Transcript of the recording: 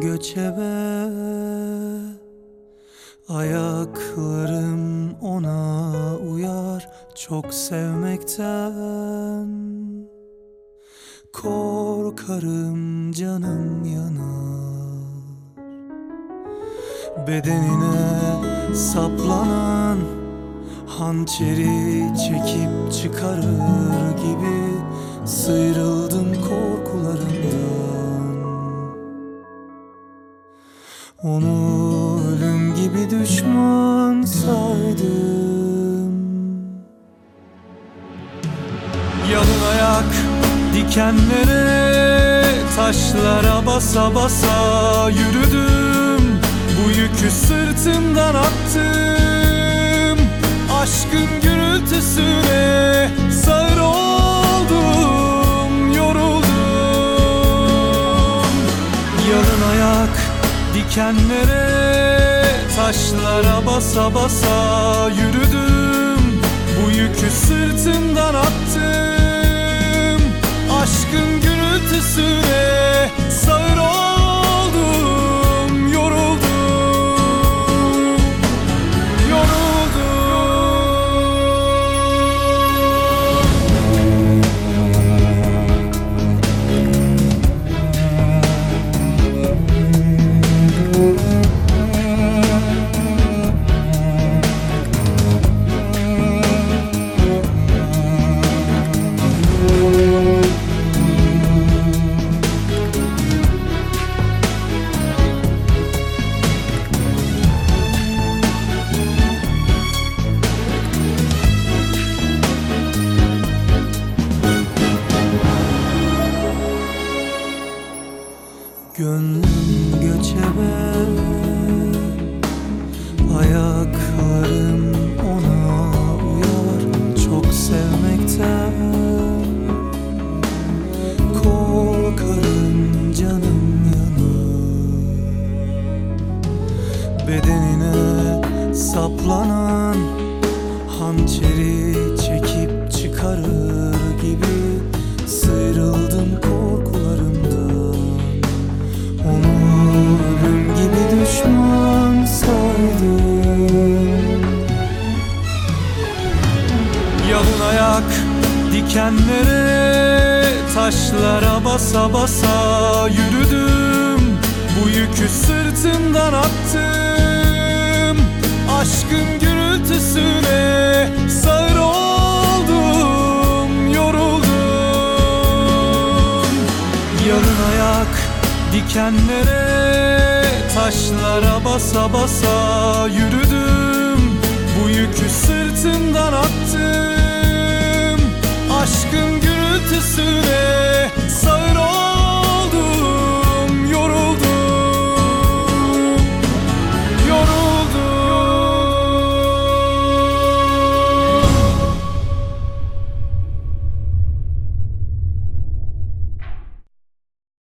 göçebe Ayaklarım ona uyar çok sevmekten. Korkarım canım yanar Bedenine saplanan Hançeri çekip çıkarır gibi Sıyrıldım Onu ölüm gibi düşman saydım. Yalın ayak dikenlere Taşlara basa basa yürüdüm. Bu yükü sırtımdan attım dikenlere Taşlara basa basa yürüdüm Gönlüm göçebe Ayaklarım ona uyar. Çok sevmekten Korkarım canım yanar Bedenine saplanan Hançeri çekip çıkarır dikenlere Taşlara basa basa yürüdüm. Bu yükü sırtımdan attım. Aşkın gürültüsüne sağır oldum Yoruldum. Yalın ayak dikenlere Taşlara basa basa yürüdüm